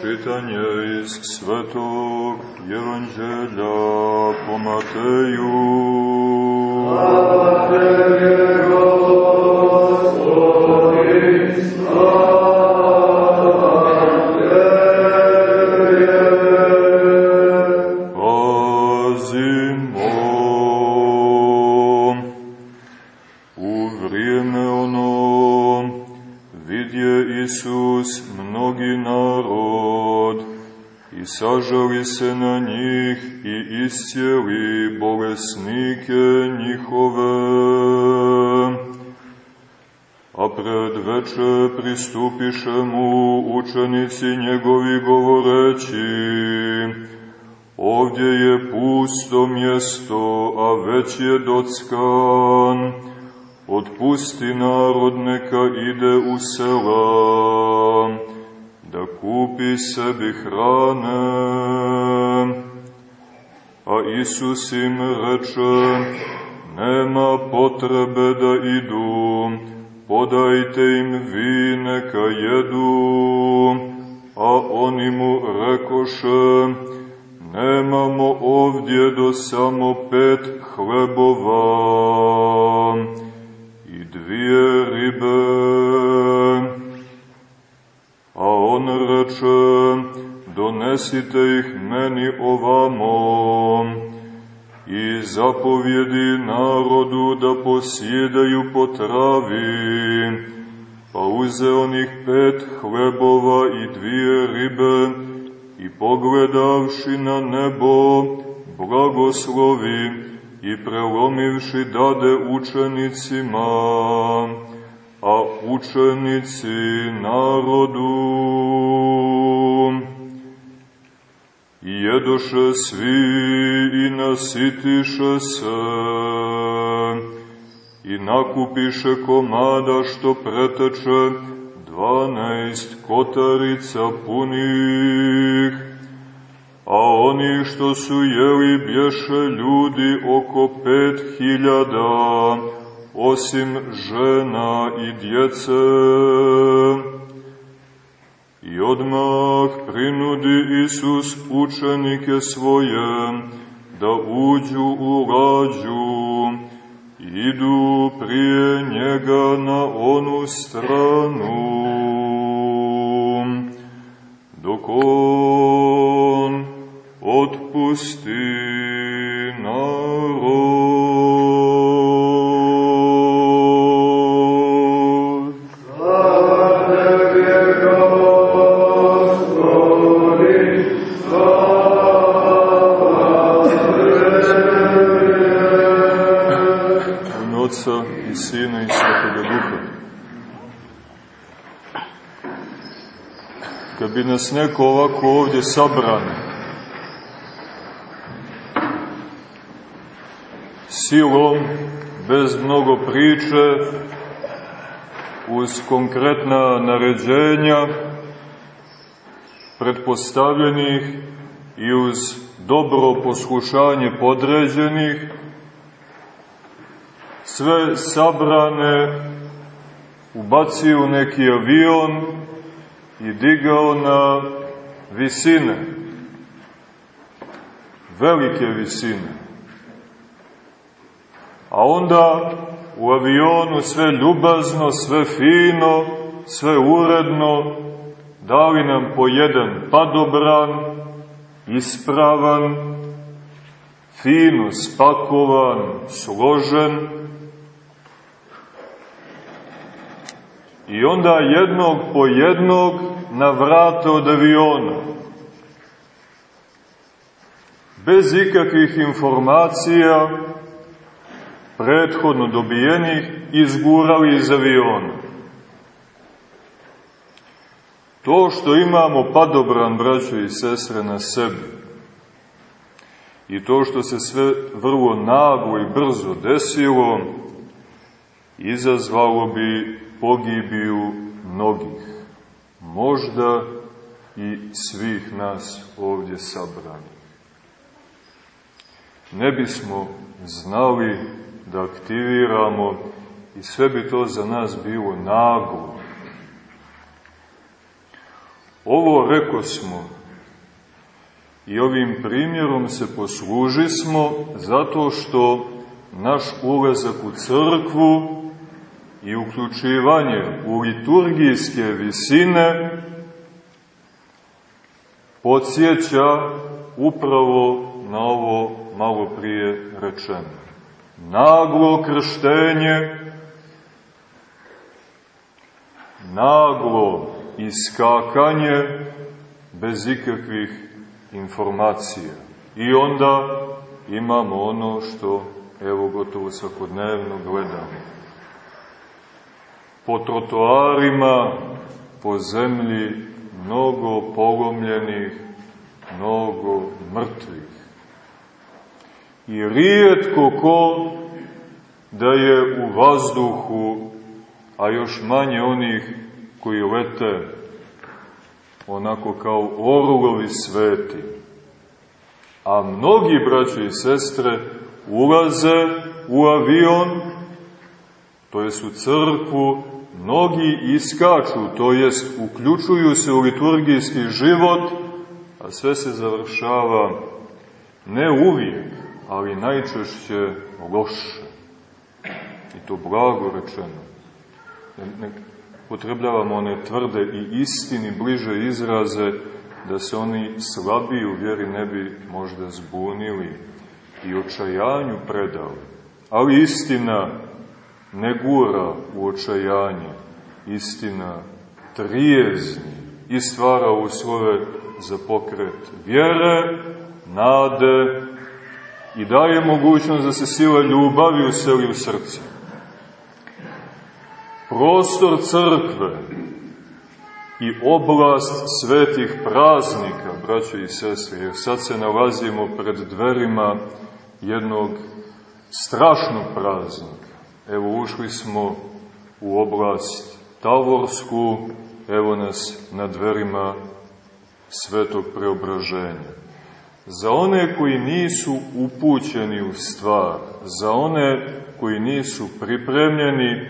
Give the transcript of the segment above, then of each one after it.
Čitanje iz Svetog Evanđelja po Mateju. Slava Tebi, Gospodi, Pazimo. Pred veče pristupiše mu učenici njegovi govoreći, ovdje je pusto mjesto, a već je dockan, otpusti narod neka ide u sela, da kupi sebi hrane. A Isus im reče, nema potrebe da idu, podajte im vi neka jedu. A oni mu rekoše, nemamo ovdje do samo pet hlebova i dvije ribe. A on reče, donesite ih meni ovamo i zapovjedi narodu da posjedaju po travi. Pa uze onih pet hlebova i dvije ribe i pogledavši na nebo, blagoslovi i prelomivši dade učenicima, a učenici narodu. Jedoše svi i nasitiše se i nakupiše komada što preteče dvanaest kotarica punih, a oni što su jeli bješe ljudi oko pet hiljada, osim žena i djece. I odmah prinudi Isus učenike svoje da uđu u lađu, idu prije njega na onu stranu, Bi nas neko ovako ovdje sabran, silom, bez mnogo priče, uz konkretna naređenja, pretpostavljenih i uz dobro poslušanje podređenih, sve sabrane ubacio u neki avion i digao na visine, velike visine. A onda u avionu sve ljubazno, sve fino, sve uredno, dali nam po jedan padobran, ispravan, fino spakovan, složen, I onda jednog po jednog na vrata od aviona. Bez ikakvih informacija, prethodno dobijenih, izgurali iz aviona. To što imamo padobran, braćo i sestre, na sebi, i to što se sve vrlo naglo i brzo desilo, izazvalo bi pogibiju mnogih, možda i svih nas ovdje sabranih. Ne bismo znali da aktiviramo i sve bi to za nas bilo naglo. Ovo reko smo i ovim primjerom se posluži smo zato što naš ulazak u crkvu i uključivanje u liturgijske visine podsjeća upravo na ovo malo prije rečeno. Naglo krštenje, naglo iskakanje bez ikakvih informacija. I onda imamo ono što, evo, gotovo svakodnevno gledamo. Po trotoarima, po zemlji, mnogo polomljenih, mnogo mrtvih. I rijetko ko da je u vazduhu, a još manje onih koji lete onako kao orlovi sveti. A mnogi braći i sestre ulaze u avion, to jest u crkvu, mnogi iskaču, to jest uključuju se u liturgijski život, a sve se završava ne uvijek, ali najčešće loše. I to blago rečeno. Ne, potrebljavamo one tvrde i istini bliže izraze, da se oni slabiji u vjeri ne bi možda zbunili i očajanju predali. Ali istina ne gura u očajanje, istina trijezni i stvara uslove za pokret vjere, nade i daje mogućnost da se sila ljubavi useli u srce. Prostor crkve i oblast svetih praznika, braćo i sestre, jer sad se nalazimo pred dverima jednog strašnog praznika. Evo ušli smo u oblast Tavorsku, evo nas na dverima svetog preobraženja. Za one koji nisu upućeni u stvar, za one koji nisu pripremljeni,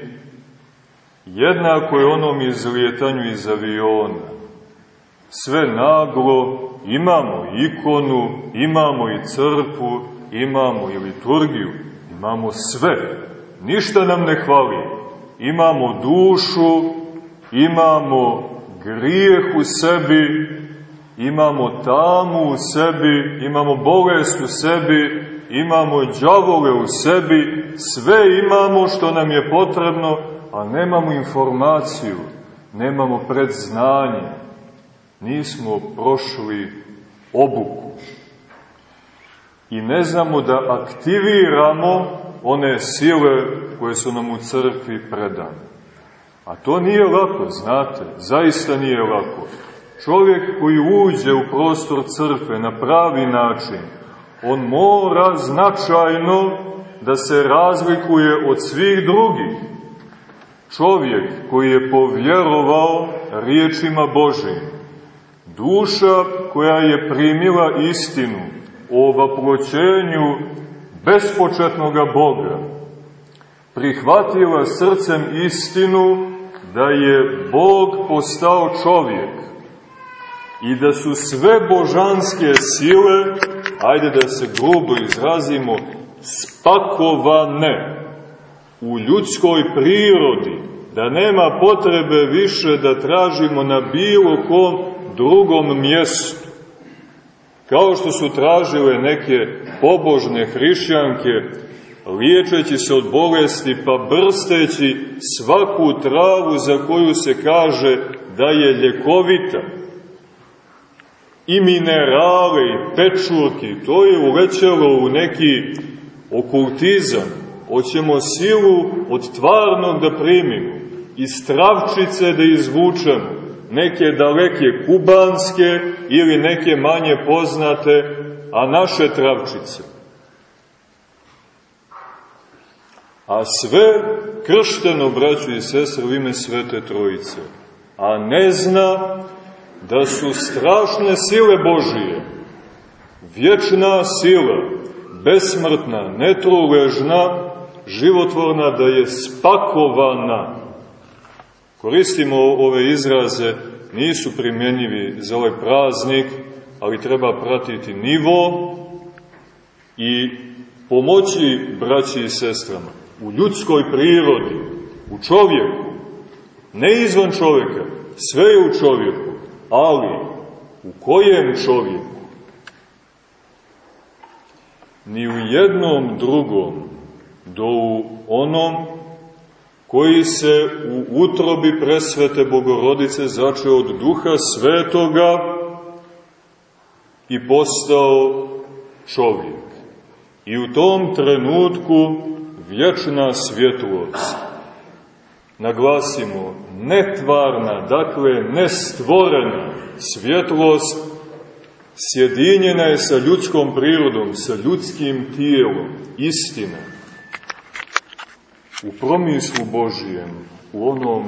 jednako je onom izlijetanju iz aviona. Sve naglo, imamo ikonu, imamo i crkvu, imamo i liturgiju, imamo sve. Ništa nam ne hvali. Imamo dušu, imamo grijeh u sebi, imamo tamu u sebi, imamo bolest u sebi, imamo džavole u sebi, sve imamo što nam je potrebno, a nemamo informaciju, nemamo predznanje, nismo prošli obuku. I ne znamo da aktiviramo one sile koje su nam u crkvi predane. A to nije lako, znate, zaista nije lako. Čovjek koji uđe u prostor crkve na pravi način, on mora značajno da se razlikuje od svih drugih. Čovjek koji je povjerovao riječima Božim, duša koja je primila istinu o vaploćenju bespočetnoga Boga, prihvatila srcem istinu da je Bog postao čovjek i da su sve božanske sile, ajde da se grubo izrazimo, spakovane u ljudskoj prirodi, da nema potrebe više da tražimo na bilo kom drugom mjestu. Kao što su tražile neke pobožne hrišćanke, liječeći se od bolesti pa brsteći svaku travu za koju se kaže da je ljekovita. I minerale i pečurki, to je ulećalo u neki okultizam. Hoćemo silu od tvarnog da primimo, iz travčice da izvučemo, neke daleke kubanske ili neke manje poznate, a naše travčice a sve kršteno, braću i sestre, u ime Svete Trojice, a ne zna da su strašne sile Božije, vječna sila, besmrtna, netruležna, životvorna, da je spakovana. Koristimo ove izraze nisu primjenjivi za ovaj praznik, ali treba pratiti nivo i pomoći braći i sestrama u ljudskoj prirodi, u čovjeku, ne izvan čovjeka, sve je u čovjeku, ali u kojem čovjeku? Ni u jednom drugom, do u onom koji se u utrobi presvete Bogorodice začeo od duha svetoga i postao čovjek. I u tom trenutku vječna svjetlost, naglasimo, netvarna, dakle nestvorena svjetlost, sjedinjena je sa ljudskom prirodom, sa ljudskim tijelom, istina. U promislu Božijem, u onom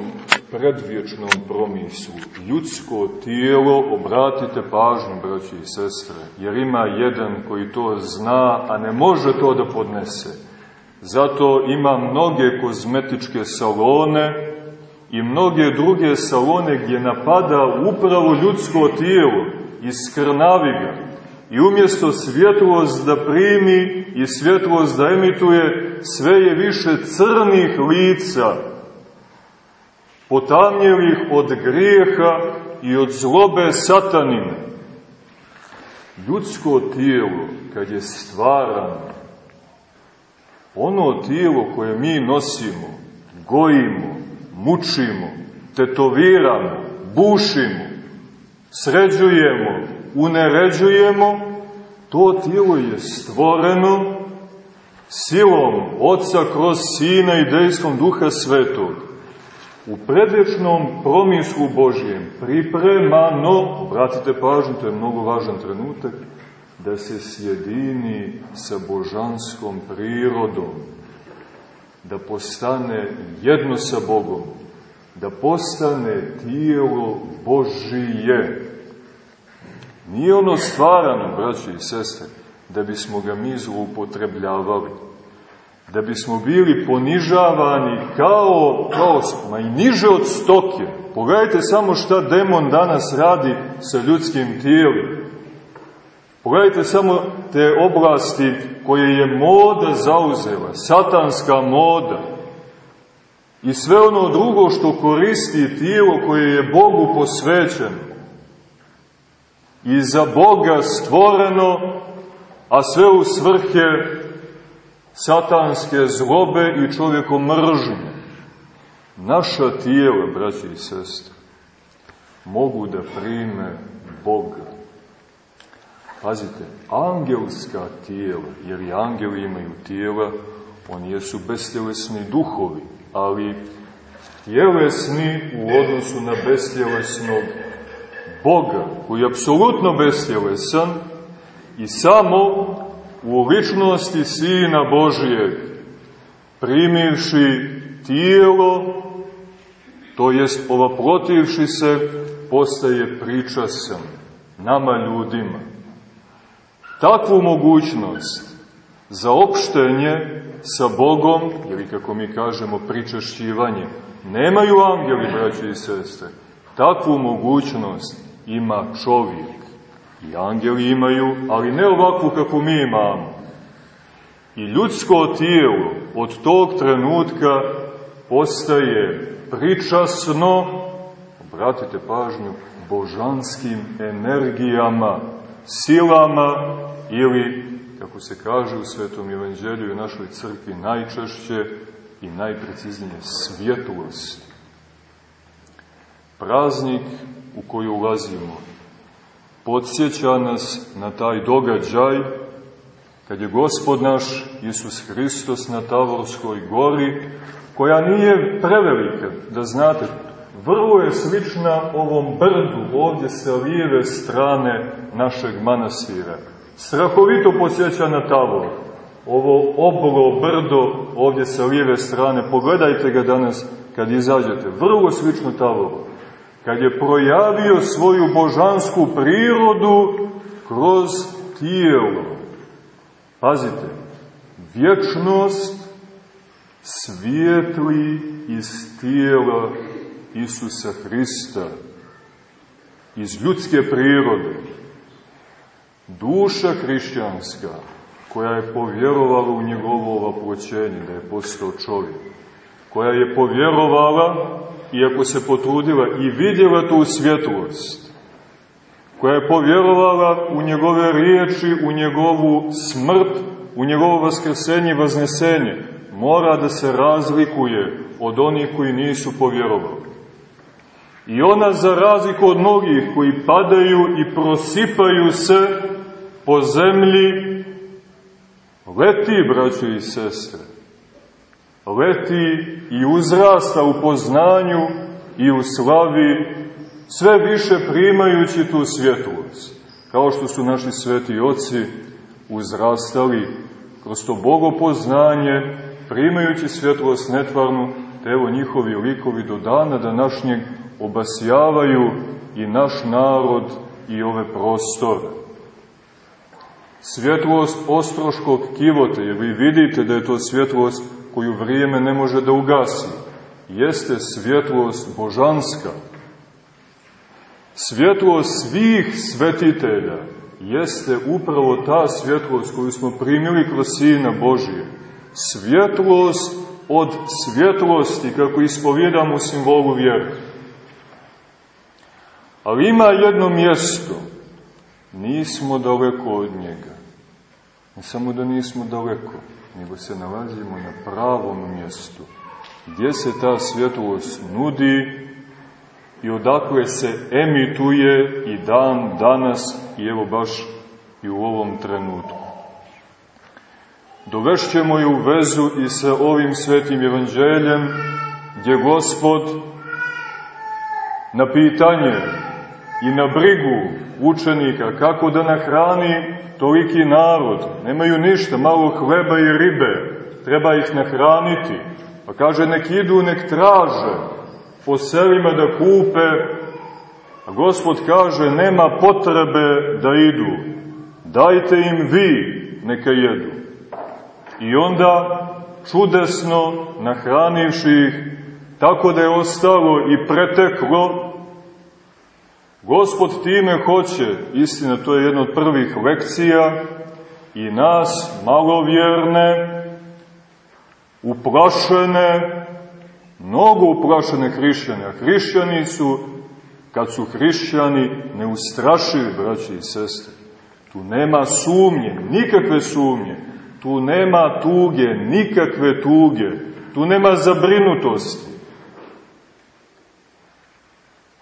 predvječnom promislu, ljudsko tijelo, obratite pažnju, braći i sestre, jer ima jedan koji to zna, a ne može to da podnese. Zato ima mnoge kozmetičke salone i mnoge druge salone gdje napada upravo ljudsko tijelo i skrnavi ga. I umjesto svjetlost da primi i svjetlost da emituje, sve je više crnih lica, potamnjelih od grijeha i od zlobe satanine. Ljudsko tijelo, kad je stvarano, ono tijelo koje mi nosimo, gojimo, mučimo, tetoviramo, bušimo, sređujemo, uneređujemo, to tijelo je stvoreno silom Otca kroz Sina i dejstvom Duha Svetog u predvečnom promislu Božijem pripremano, obratite pažnju, to je mnogo važan trenutak, da se sjedini sa božanskom prirodom, da postane jedno sa Bogom, da postane tijelo Božije. Nije ono stvarano, braći i sestre, da bismo ga mi zloupotrebljavali, da bismo bili ponižavani kao, kao ma i niže od stoke. Pogledajte samo šta demon danas radi sa ljudskim tijelom. Pogledajte samo te oblasti koje je moda zauzela, satanska moda i sve ono drugo što koristi tijelo koje je Bogu posvećeno i za Boga stvoreno, a sve u svrhe satanske zlobe i čovjeko mržnje. Naša tijela, braći i sestre, mogu da prime Boga. Pazite, angelska tijela, jer i angeli imaju tijela, oni jesu bestjelesni duhovi, ali tjelesni u odnosu na bestjelesnog Boga, koji je apsolutno bestjelesan i samo u ličnosti Sina Božijeg, primivši tijelo, to jest ovaprotivši se, postaje pričasan nama ljudima. Takvu mogućnost za opštenje sa Bogom, ili kako mi kažemo pričašćivanje, nemaju angeli, braći i sestre. Takvu mogućnost ima čovjek. I angeli imaju, ali ne ovakvu kako mi imamo. I ljudsko tijelo od tog trenutka postaje pričasno, obratite pažnju, božanskim energijama, silama ili, kako se kaže u Svetom Evanđelju i našoj crkvi, najčešće i najpreciznije svjetlosti. Praznik u koji ulazimo podsjeća nas na taj događaj kad je gospod naš Isus Hristos na Tavorskoj gori, koja nije prevelika, da znate, vrlo je slična ovom brdu ovdje sa lijeve strane našeg manastira. Strahovito podsjeća na Tavor. Ovo oblo brdo ovdje sa lijeve strane, pogledajte ga danas kad izađete, vrlo slično Tavoru kad je projavio svoju božansku prirodu kroz tijelo. Pazite, vječnost svijetli iz tijela Isusa Hrista. iz ljudske prirode. Duša hrišćanska, koja je povjerovala u njegovo ovaploćenje, da je postao čovjek, koja je povjerovala, iako se potrudila, i vidjela tu svjetlost, koja je povjerovala u njegove riječi, u njegovu smrt, u njegovo vaskrsenje i vaznesenje, mora da se razlikuje od onih koji nisu povjerovali. I ona, za razliku od mnogih koji padaju i prosipaju se po zemlji, leti, braćo i sestre, leti i uzrasta u poznanju i u slavi, sve više primajući tu svjetlost, kao što su naši sveti oci uzrastali kroz to bogopoznanje, primajući svjetlost netvarnu, te evo njihovi likovi do dana današnjeg obasjavaju i naš narod i ove prostore. Svjetlost ostroškog kivote, jer vi vidite da je to svjetlost koju vrijeme ne može da ugasi, jeste svjetlost božanska. Svjetlost svih svetitelja jeste upravo ta svjetlost koju smo primili kroz Sina Božije. Svjetlost od svjetlosti, kako ispovjedamo u simbolu vjere. Ali ima jedno mjesto, nismo daleko od njega. Ne samo da nismo daleko, nego se nalazimo na pravom mjestu, gdje se ta svjetlost nudi i odakle se emituje i dan danas i evo baš i u ovom trenutku. Dovešćemo je u vezu i sa ovim svetim evanđeljem, gdje Gospod na pitanje i na brigu učenika kako da nahrani toliki narod, nemaju ništa, malo hleba i ribe, treba ih nahraniti, pa kaže nek idu, nek traže po selima da kupe, a Gospod kaže nema potrebe da idu, dajte im vi neka jedu. I onda čudesno nahranivši ih, tako da je ostalo i preteklo, Gospod time hoće, istina to je jedna od prvih lekcija, i nas malovjerne, uplašene, mnogo uplašene hrišćane, a hrišćani su, kad su hrišćani, neustrašivi, braći i sestre. Tu nema sumnje, nikakve sumnje, Tu nema tuge, nikakve tuge. Tu nema zabrinutosti.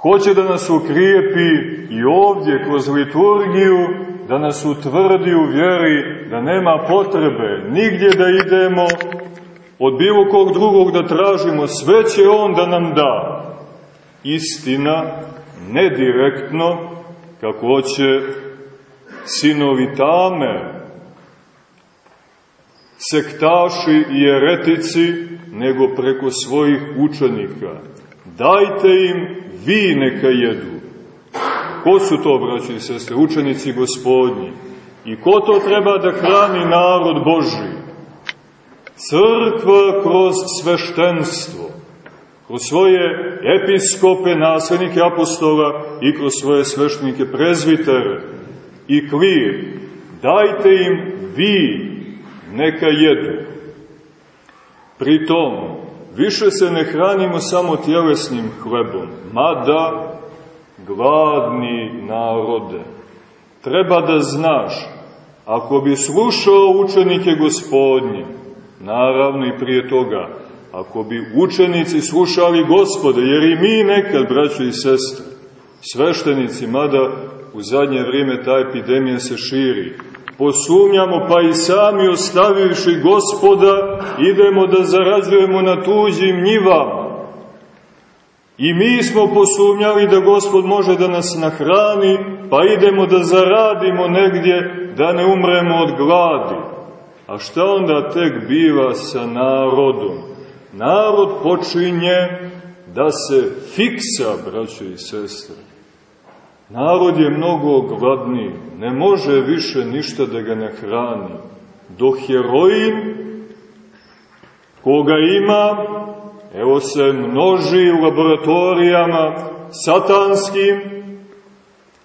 Hoće da nas ukrijepi i ovdje kroz liturgiju, da nas utvrdi u vjeri, da nema potrebe nigdje da idemo, od bilo kog drugog da tražimo, sve će On da nam da. Istina, ne direktno, kako hoće sinovi tame, sektaši i eretici, nego preko svojih učenika. Dajte im, vi neka jedu. Ko su to, braći i sestre, učenici gospodnji? I ko to treba da hrani narod Boži? Crkva kroz sveštenstvo, kroz svoje episkope, naslednike apostola i kroz svoje sveštenike prezvitere i klir. Dajte im vi neka jedu. Pritom, više se ne hranimo samo tjelesnim hlebom, mada gladni narode. Treba da znaš, ako bi slušao učenike gospodnje, naravno i prije toga, ako bi učenici slušali gospode, jer i mi nekad, braćo i sestre, sveštenici, mada u zadnje vrijeme ta epidemija se širi, posumnjamo, pa i sami ostavivši gospoda, idemo da zarađujemo na tuđim njivama. I mi smo posumnjali da gospod može da nas nahrani, pa idemo da zaradimo negdje, da ne umremo od gladi. A šta onda tek biva sa narodom? Narod počinje da se fiksa, braćo i sestre. Narod je mnogo gladniji, ne može više ništa da ga nahrani. Do heroin, koga ima, evo se množi u laboratorijama satanskim,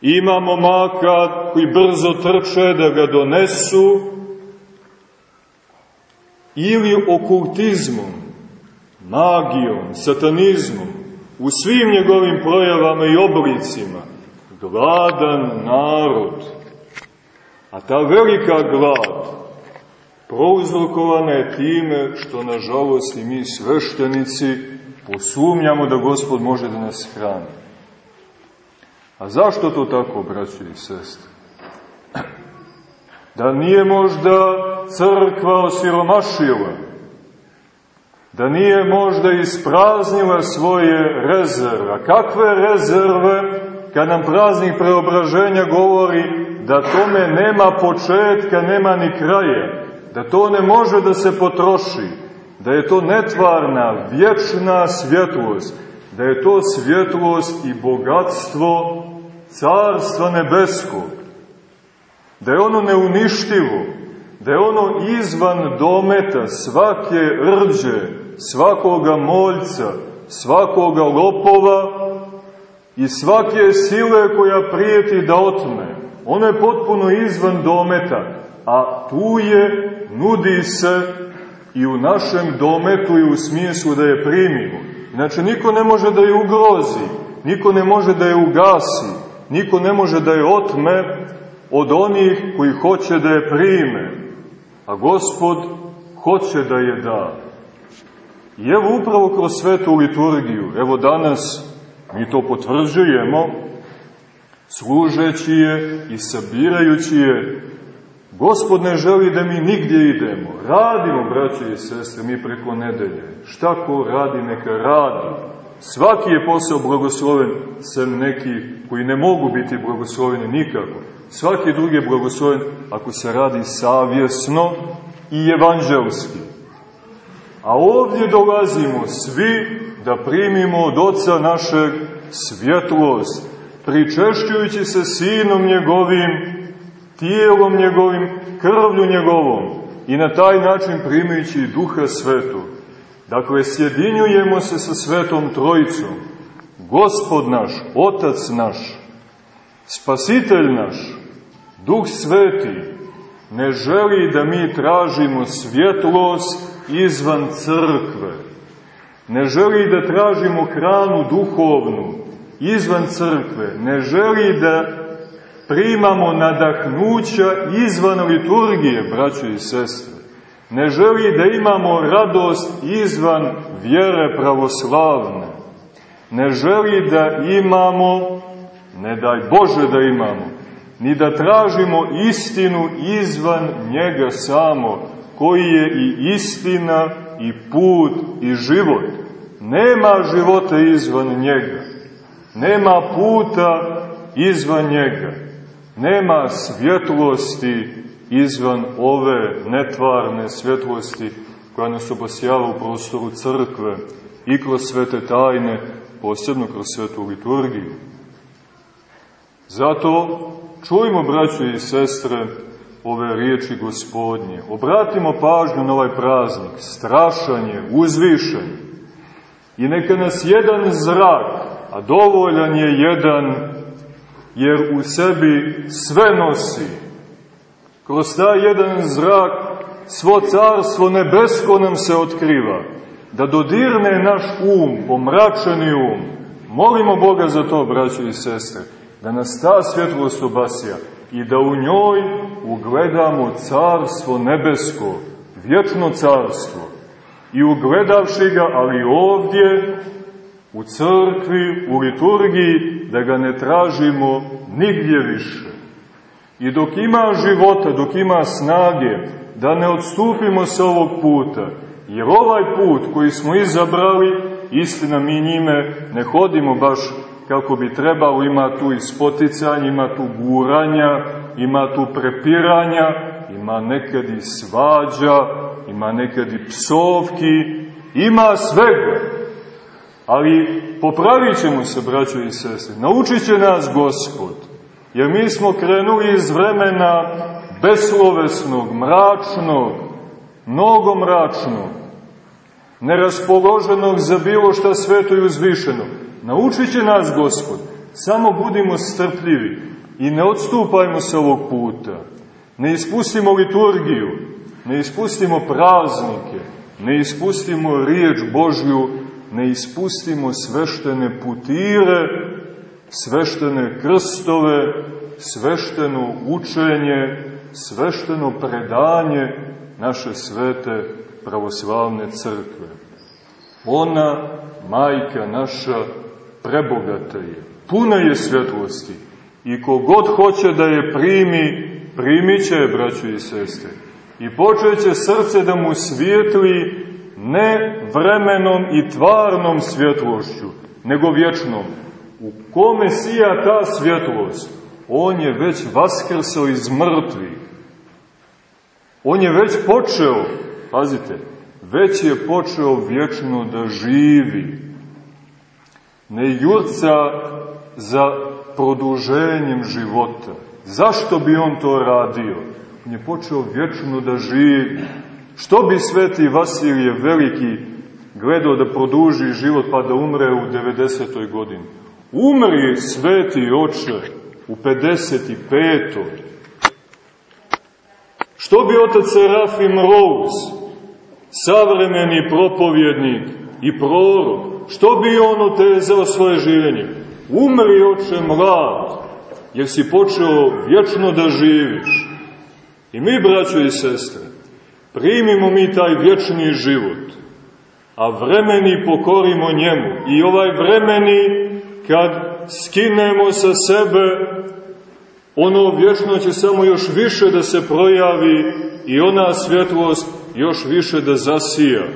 Ima momaka koji brzo trče da ga donesu, ili okultizmom, magijom, satanizmom, u svim njegovim projavama i oblicima, gladan narod. A ta velika glad prouzrokovana je time što, nažalost, i mi sveštenici posumnjamo da Gospod može da nas hrani. A zašto to tako, braći i sestre? Da nije možda crkva osiromašila, da nije možda ispraznila svoje rezerve. Kakve rezerve kad nam praznik preobraženja govori da tome nema početka, nema ni kraja, da to ne može da se potroši, da je to netvarna, vječna svjetlost, da je to svjetlost i bogatstvo Carstva Nebeskog, da je ono neuništivo, da je ono izvan dometa svake rđe, svakoga moljca, svakoga lopova i svake sile koja prijeti da otme. Ono je potpuno izvan dometa, a tu je, nudi se i u našem dometu i u smislu da je primimo. Znači, niko ne može da je ugrozi, niko ne može da je ugasi, niko ne može da je otme od onih koji hoće da je prime, a Gospod hoće da je da. I evo upravo kroz svetu liturgiju, evo danas mi to potvrđujemo, služeći je i sabirajući je, Gospod ne želi da mi nigdje idemo. Radimo, braće i sestre, mi preko nedelje. Šta ko radi, neka radi. Svaki je posao blagosloven, sem neki koji ne mogu biti blagosloveni nikako. Svaki drugi je blagosloven ako se radi savjesno i evanđelski. A ovdje dolazimo svi da primimo od Oca našeg svjetlost, pričešćujući se Sinom njegovim, tijelom njegovim, krvlju njegovom i na taj način primajući Duha Svetu. Dakle, sjedinjujemo se sa Svetom Trojicom. Gospod naš, Otac naš, Spasitelj naš, Duh Sveti, ne želi da mi tražimo svjetlost izvan crkve. Ne želi da tražimo hranu duhovnu izvan crkve. Ne želi da primamo nadahnuća izvan liturgije, braćo i sestre. Ne želi da imamo radost izvan vjere pravoslavne. Ne želi da imamo, ne daj Bože da imamo, ni da tražimo istinu izvan njega samo, koji je i istina, i put, i život. Nema života izvan njega. Nema puta izvan njega. Nema svjetlosti izvan ove netvarne svjetlosti koja nas obasjava u prostoru crkve i kroz svete tajne, posebno kroz svetu liturgiju. Zato čujmo, braćo i sestre, ove riječi gospodnje. Obratimo pažnju na ovaj praznik, strašanje, uzvišanje. I neka nas jedan zrak, a dovoljan je jedan, jer u sebi sve nosi. Kroz taj jedan zrak svo carstvo nebesko nam se otkriva. Da dodirne naš um, pomračeni um. Molimo Boga za to, braćo i sestre, da nas ta svjetlost obasija i da u njoj ugledamo carstvo nebesko, vječno carstvo. I ugledavši ga, ali ovdje, u crkvi, u liturgiji, da ga ne tražimo nigdje više. I dok ima života, dok ima snage, da ne odstupimo sa ovog puta, jer ovaj put koji smo izabrali, istina mi njime ne hodimo baš kako bi trebalo, ima tu ispoticanja, ima tu guranja, ima tu prepiranja, ima nekad i svađa, ima nekad i psovki, ima svega. Ali popravit ćemo se, braćo i sestre, naučit će nas Gospod, jer mi smo krenuli iz vremena beslovesnog, mračnog, mnogo mračnog, neraspoloženog za bilo šta sveto i uzvišeno. Naučit će nas Gospod Samo budimo strpljivi i ne odstupajmo se ovog puta. Ne ispustimo liturgiju, ne ispustimo praznike, ne ispustimo riječ Božju, ne ispustimo sveštene putire, sveštene krstove, svešteno učenje, svešteno predanje naše svete pravoslavne crkve. Ona, majka naša, prebogata je, puna je svjetlosti i kogod hoće da je primi, primit će je, braćo i sestre. I počeće srce da mu svijetli ne vremenom i tvarnom svjetlošću, nego vječnom. U kome sija ta svjetlost? On je već vaskrsao iz mrtvih. On je već počeo, pazite, već je počeo vječno da živi. Ne jurca za produženjem života. Zašto bi on to radio? On je počeo vječno da živi. Što bi sveti Vasilije Veliki gledao da produži život pa da umre u 90. godini? Umri sveti oče u 55. Što bi otac Serafim Rose, savremeni propovjednik i prorok, što bi on otezao svoje življenje? Umri oče mlad, jer si počeo vječno da živiš. I mi, braćo i sestre, primimo mi taj vječni život, a vremeni pokorimo njemu. I ovaj vremeni, kad skinemo sa sebe, ono vječno će samo još više da se projavi i ona svjetlost još više da zasija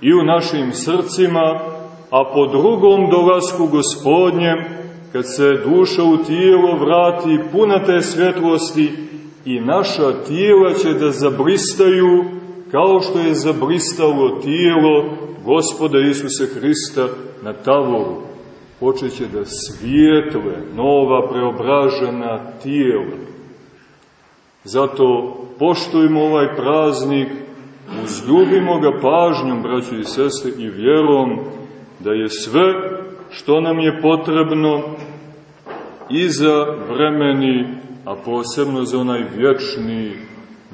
i u našim srcima, a po drugom dolasku gospodnjem, kad se duša u tijelo vrati puna te svjetlosti i naša tijela će da zabristaju kao što je zabristalo tijelo gospoda Isusa Hrista na tavoru. Počeće da svijetle nova preobražena tijela. Zato poštujemo ovaj praznik, uzljubimo ga pažnjom, braći i sestre, i vjerom da je sve što nam je potrebno i za vremeni a posebno za onaj vječni,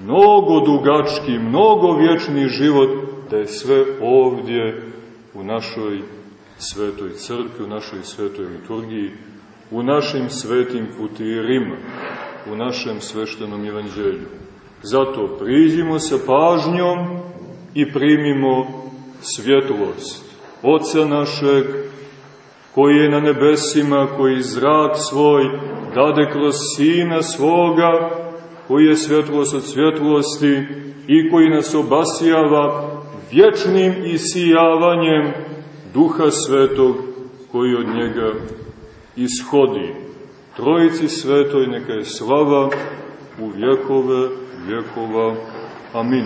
mnogo dugački, mnogo vječni život, da je sve ovdje u našoj svetoj crkvi, u našoj svetoj liturgiji, u našim svetim putirima, u našem sveštenom evanđelju. Zato priđimo sa pažnjom i primimo svjetlost Oca našeg, koji je na nebesima, koji zrak svoj dade kroz Sina svoga, koji je svjetlost od svjetlosti i koji nas obasijava vječnim isijavanjem Duha Svetog koji od njega ishodi. Trojici Svetoj neka je slava u vjekove vjekova. Amin.